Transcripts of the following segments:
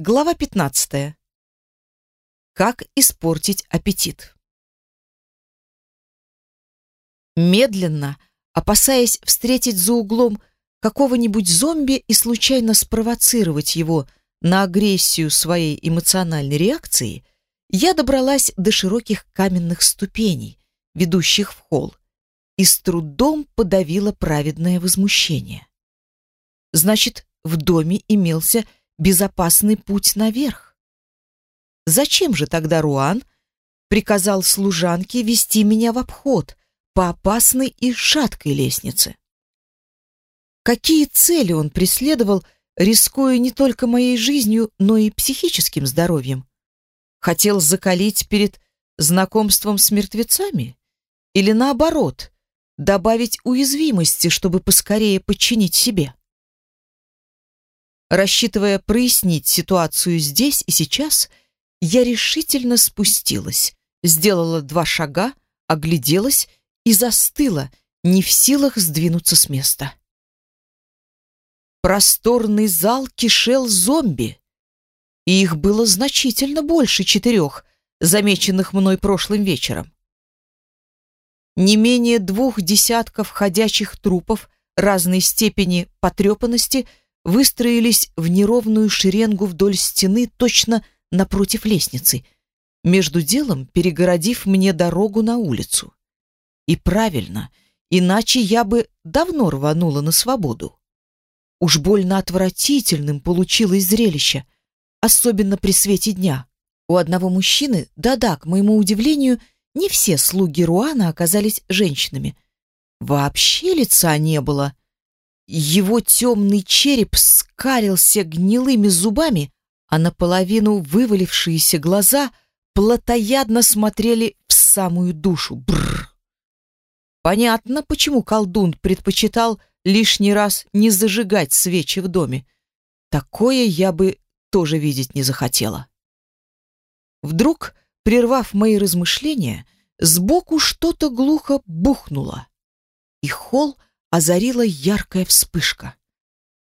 Глава 15. Как испортить аппетит. Медленно, опасаясь встретить за углом какого-нибудь зомби и случайно спровоцировать его на агрессию своей эмоциональной реакции, я добралась до широких каменных ступеней, ведущих в холл, и с трудом подавила праведное возмущение. Значит, в доме имелся безопасный путь наверх. Зачем же тогда Руан приказал служанке вести меня в обход по опасной и шаткой лестнице? Какие цели он преследовал, рискуя не только моей жизнью, но и психическим здоровьем? Хотел закалить перед знакомством с мертвецами? Или наоборот, добавить уязвимости, чтобы поскорее подчинить себе? Рассчитывая прояснить ситуацию здесь и сейчас, я решительно спустилась, сделала два шага, огляделась и застыла, не в силах сдвинуться с места. Просторный зал кишел зомби, и их было значительно больше четырех, замеченных мной прошлым вечером. Не менее двух десятков ходячих трупов разной степени потрепанности – выстроились в неровную шеренгу вдоль стены точно напротив лестницы, между делом перегородив мне дорогу на улицу. И правильно, иначе я бы давно рванула на свободу. Уж больно отвратительным получилось зрелище, особенно при свете дня. У одного мужчины, да-да, к моему удивлению, не все слуги Руана оказались женщинами. Вообще лица не было. Его темный череп скалился гнилыми зубами, а наполовину вывалившиеся глаза плотоядно смотрели в самую душу. Бррр. Понятно, почему колдун предпочитал лишний раз не зажигать свечи в доме. Такое я бы тоже видеть не захотела. Вдруг, прервав мои размышления, сбоку что-то глухо бухнуло, и холл озарила яркая вспышка.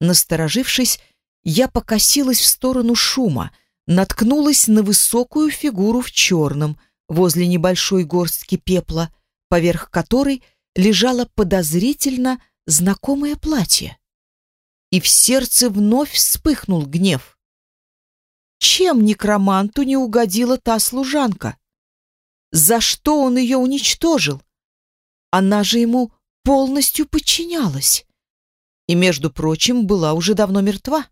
Насторожившись, я покосилась в сторону шума, наткнулась на высокую фигуру в черном возле небольшой горстки пепла, поверх которой лежало подозрительно знакомое платье. И в сердце вновь вспыхнул гнев. Чем некроманту не угодила та служанка? За что он ее уничтожил? Она же ему полностью подчинялась. И, между прочим, была уже давно мертва.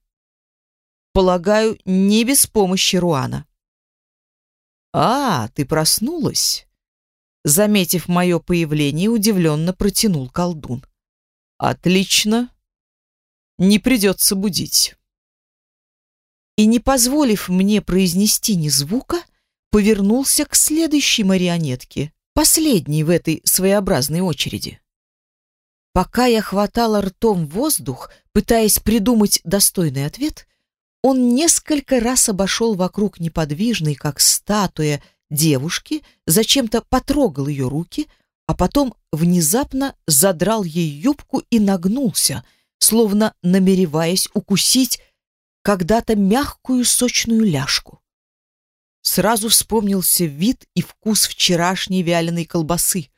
Полагаю, не без помощи Руана. «А, ты проснулась?» Заметив мое появление, удивленно протянул колдун. «Отлично. Не придется будить». И, не позволив мне произнести ни звука, повернулся к следующей марионетке, последней в этой своеобразной очереди. Пока я хватала ртом воздух, пытаясь придумать достойный ответ, он несколько раз обошел вокруг неподвижной, как статуя, девушки, зачем-то потрогал ее руки, а потом внезапно задрал ей юбку и нагнулся, словно намереваясь укусить когда-то мягкую сочную ляжку. Сразу вспомнился вид и вкус вчерашней вяленой колбасы.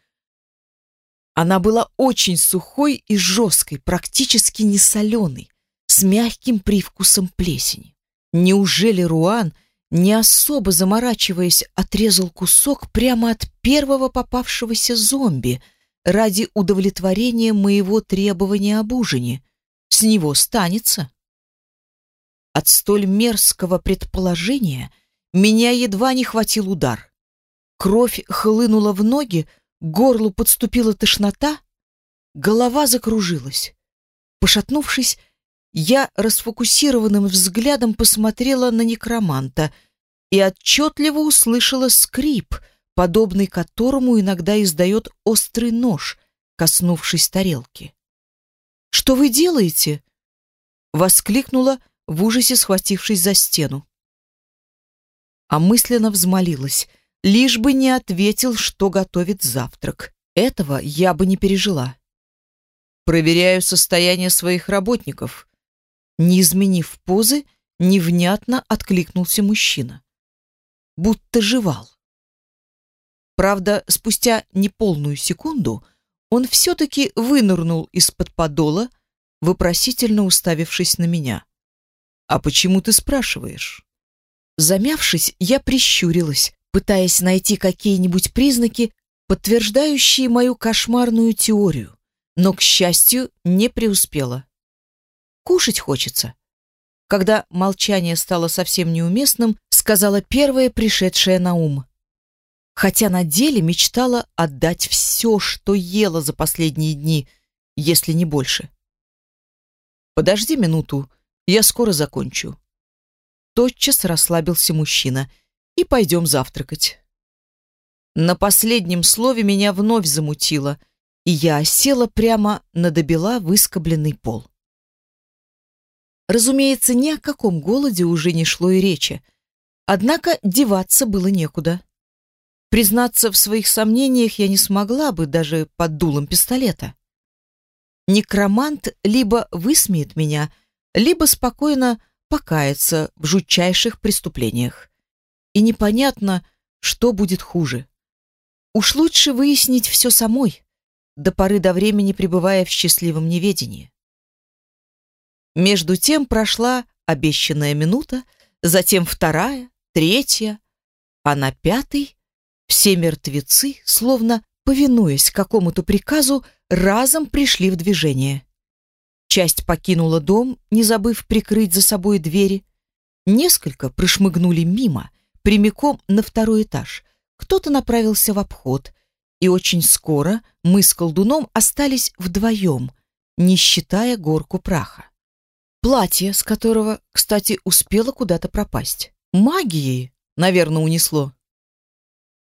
Она была очень сухой и жесткой, практически не соленой, с мягким привкусом плесени. Неужели Руан, не особо заморачиваясь, отрезал кусок прямо от первого попавшегося зомби ради удовлетворения моего требования об ужине? С него станется. От столь мерзкого предположения меня едва не хватил удар. Кровь хлынула в ноги, горлу подступила тошнота, голова закружилась. Пошатнувшись, я расфокусированным взглядом посмотрела на некроманта и отчетливо услышала скрип, подобный которому иногда издает острый нож, коснувшись тарелки. «Что вы делаете?» — воскликнула, в ужасе схватившись за стену. А мысленно взмолилась — лишь бы не ответил, что готовит завтрак. Этого я бы не пережила. Проверяю состояние своих работников. Не изменив позы, невнятно откликнулся мужчина. Будто жевал. Правда, спустя неполную секунду он все-таки вынырнул из-под подола, вопросительно уставившись на меня. «А почему ты спрашиваешь?» Замявшись, я прищурилась, пытаясь найти какие-нибудь признаки, подтверждающие мою кошмарную теорию, но, к счастью, не преуспела. Кушать хочется. Когда молчание стало совсем неуместным, сказала первая пришедшая на ум. Хотя на деле мечтала отдать все, что ела за последние дни, если не больше. «Подожди минуту, я скоро закончу». Тотчас расслабился мужчина. «И пойдем завтракать». На последнем слове меня вновь замутило, и я села прямо на добела выскобленный пол. Разумеется, ни о каком голоде уже не шло и речи. Однако деваться было некуда. Признаться в своих сомнениях я не смогла бы даже под дулом пистолета. Некромант либо высмеет меня, либо спокойно покается в жутчайших преступлениях. И непонятно, что будет хуже. Уж лучше выяснить все самой, до поры до времени пребывая в счастливом неведении. Между тем прошла обещанная минута, затем вторая, третья, а на пятой все мертвецы, словно повинуясь какому-то приказу, разом пришли в движение. Часть покинула дом, не забыв прикрыть за собой двери. Несколько прошмыгнули мимо, прямиком на второй этаж. Кто-то направился в обход, и очень скоро мы с колдуном остались вдвоем, не считая горку праха. Платье, с которого, кстати, успело куда-то пропасть. Магией, наверное, унесло.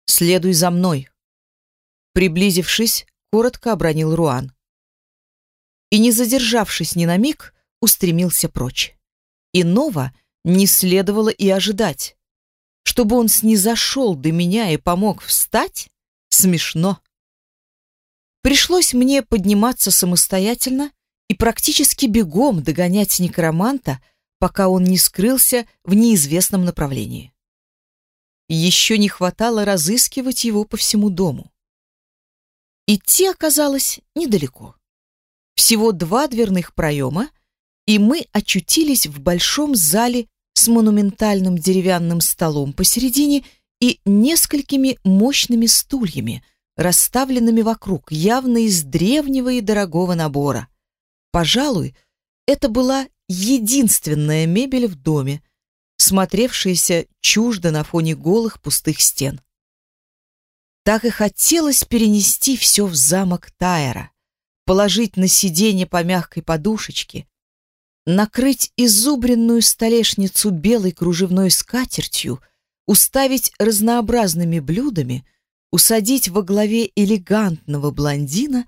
«Следуй за мной!» Приблизившись, коротко обронил Руан. И, не задержавшись ни на миг, устремился прочь. Иного не следовало и ожидать. Чтобы он снизошел до меня и помог встать, смешно. Пришлось мне подниматься самостоятельно и практически бегом догонять некроманта, пока он не скрылся в неизвестном направлении. Еще не хватало разыскивать его по всему дому. Идти оказалось недалеко. Всего два дверных проема, и мы очутились в большом зале с монументальным деревянным столом посередине и несколькими мощными стульями, расставленными вокруг, явно из древнего и дорогого набора. Пожалуй, это была единственная мебель в доме, смотревшаяся чуждо на фоне голых пустых стен. Так и хотелось перенести все в замок Тайра, положить на сиденье по мягкой подушечке, накрыть изубренную столешницу белой кружевной скатертью, уставить разнообразными блюдами, усадить во главе элегантного блондина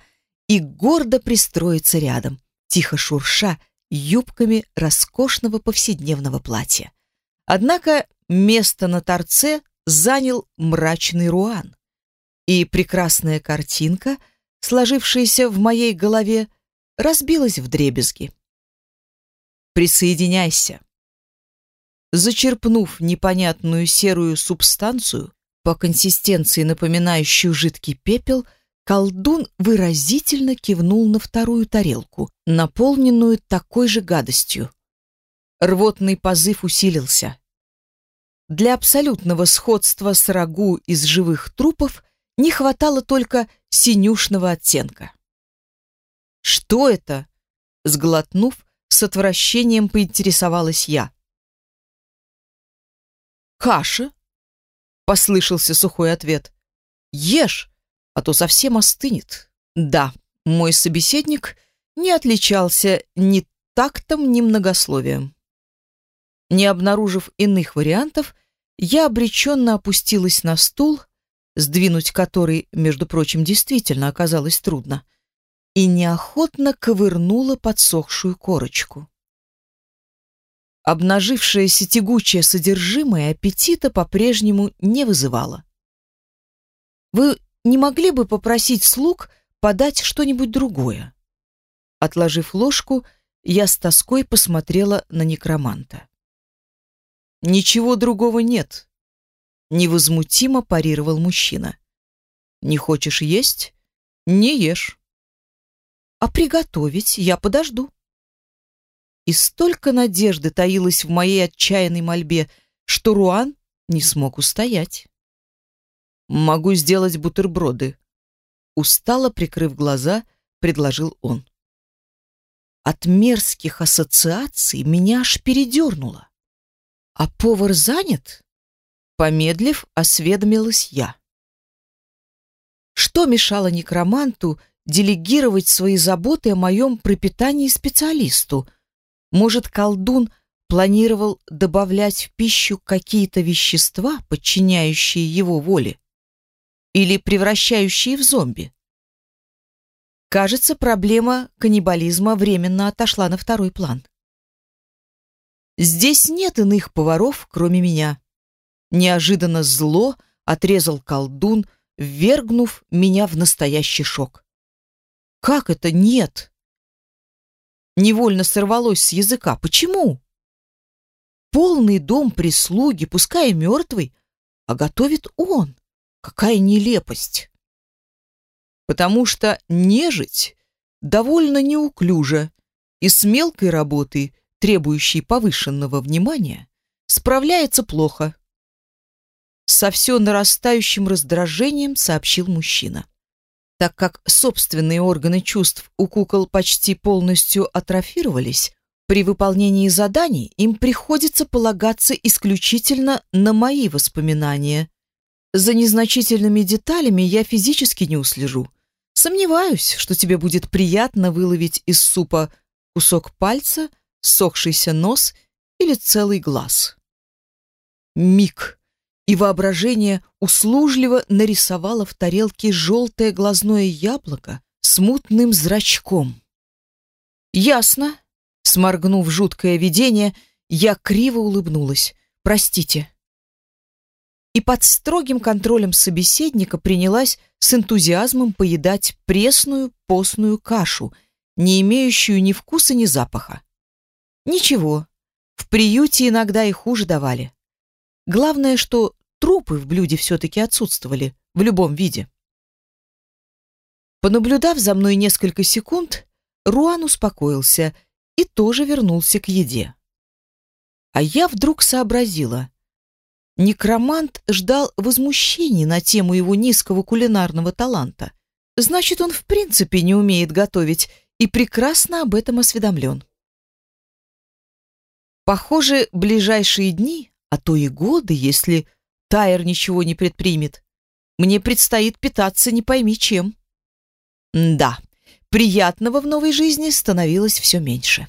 и гордо пристроиться рядом тихо шурша юбками роскошного повседневного платья. Однако место на торце занял мрачный руан. И прекрасная картинка, сложившаяся в моей голове, разбилась в дребезги. Присоединяйся. Зачерпнув непонятную серую субстанцию, по консистенции напоминающую жидкий пепел, Колдун выразительно кивнул на вторую тарелку, наполненную такой же гадостью. Рвотный позыв усилился. Для абсолютного сходства с рагу из живых трупов не хватало только синюшного оттенка. «Что это?» — сглотнув, с отвращением поинтересовалась я. «Каша?» — послышался сухой ответ. «Ешь!» а то совсем остынет. Да, мой собеседник не отличался ни тактом, ни многословием. Не обнаружив иных вариантов, я обреченно опустилась на стул, сдвинуть который, между прочим, действительно оказалось трудно, и неохотно ковырнула подсохшую корочку. Обнажившееся тягучее содержимое аппетита по-прежнему не вызывало. «Вы не могли бы попросить слуг подать что-нибудь другое?» Отложив ложку, я с тоской посмотрела на некроманта. Ничего другого нет, невозмутимо парировал мужчина. Не хочешь есть? Не ешь. А приготовить я подожду. И столько надежды таилось в моей отчаянной мольбе, что Руан не смог устоять. Могу сделать бутерброды. Устало прикрыв глаза, предложил он. От мерзких ассоциаций меня аж передернуло. А повар занят? Помедлив, осведомилась я. Что мешало некроманту делегировать свои заботы о моем пропитании специалисту? Может, колдун планировал добавлять в пищу какие-то вещества, подчиняющие его воле? Или превращающие в зомби? Кажется, проблема каннибализма временно отошла на второй план. Здесь нет иных поваров, кроме меня. Неожиданно зло отрезал колдун, ввергнув меня в настоящий шок. Как это нет? Невольно сорвалось с языка. Почему? Полный дом прислуги, пускай и мертвый, а готовит он. Какая нелепость! потому что нежить довольно неуклюжа и с мелкой работой, требующей повышенного внимания, справляется плохо. Со все нарастающим раздражением сообщил мужчина. Так как собственные органы чувств у кукол почти полностью атрофировались, при выполнении заданий им приходится полагаться исключительно на мои воспоминания. За незначительными деталями я физически не услежу, Сомневаюсь, что тебе будет приятно выловить из супа кусок пальца, сохшийся нос или целый глаз. Миг, и воображение услужливо нарисовало в тарелке желтое глазное яблоко с мутным зрачком. «Ясно», — сморгнув жуткое видение, я криво улыбнулась. «Простите» и под строгим контролем собеседника принялась с энтузиазмом поедать пресную постную кашу, не имеющую ни вкуса, ни запаха. Ничего, в приюте иногда и хуже давали. Главное, что трупы в блюде все-таки отсутствовали в любом виде. Понаблюдав за мной несколько секунд, Руан успокоился и тоже вернулся к еде. А я вдруг сообразила, Некромант ждал возмущений на тему его низкого кулинарного таланта. Значит, он в принципе не умеет готовить и прекрасно об этом осведомлен. Похоже, ближайшие дни, а то и годы, если Тайер ничего не предпримет, мне предстоит питаться не пойми чем. да, приятного в новой жизни становилось все меньше.